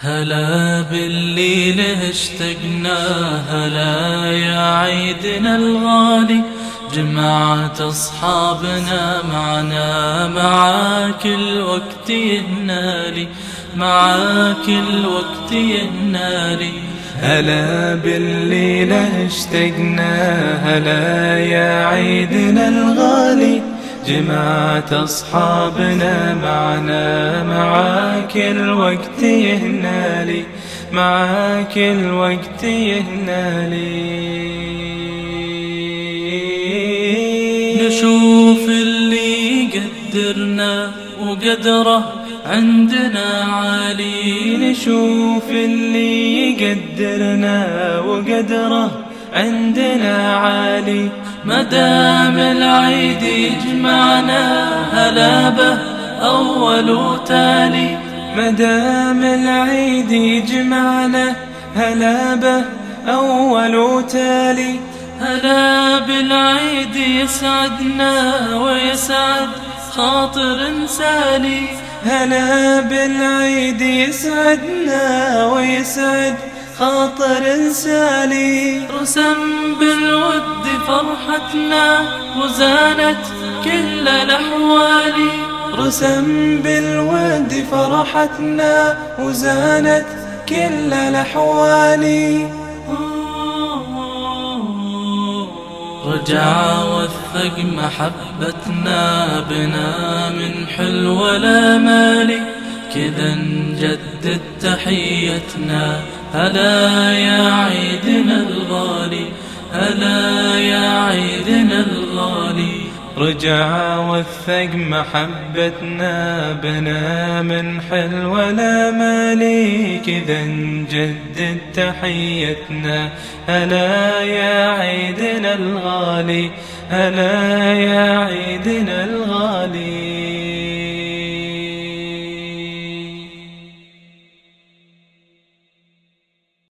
هلا بالليل اشتقنا هلا يا عيدنا الغالي. جمعت أصحابنا معنا معاك الوقت يهنالي معاك الوقت يهنالي. هلا بالليل اشتقنا هلا يا عيدنا الغالي. جمعت أصحابنا معنا معاك الوقت يهنالي معاك الوقت يهنالي نشوف اللي يقدرنا وقدره عندنا عالي. نشوف اللي يقدرنا وقدره عندنا عالي مدام العيد يجمعنا هلا به أول وتالي مدام العيد يجمعنا هلا به أول وتالي هلا بالعيد يسعدنا ويسعد خاطر سالي هلا بالعيد يسعدنا ويسعد خاطر سالي رسم بالود فرحتنا وزانت كل الأحوال رسم بالود فرحتنا وزانت كل الأحوال رجع وثق محبتنا بنا من حلو الامال كذا نجدد تحيتنا هلا يا عيدنا الغالي هلا يا عيدنا الغالي. رجع وثق محبتنا بنا من حلو الامالي كذا نجدد تحيتنا. هلا يا عيدنا الغالي هلا يا عيدنا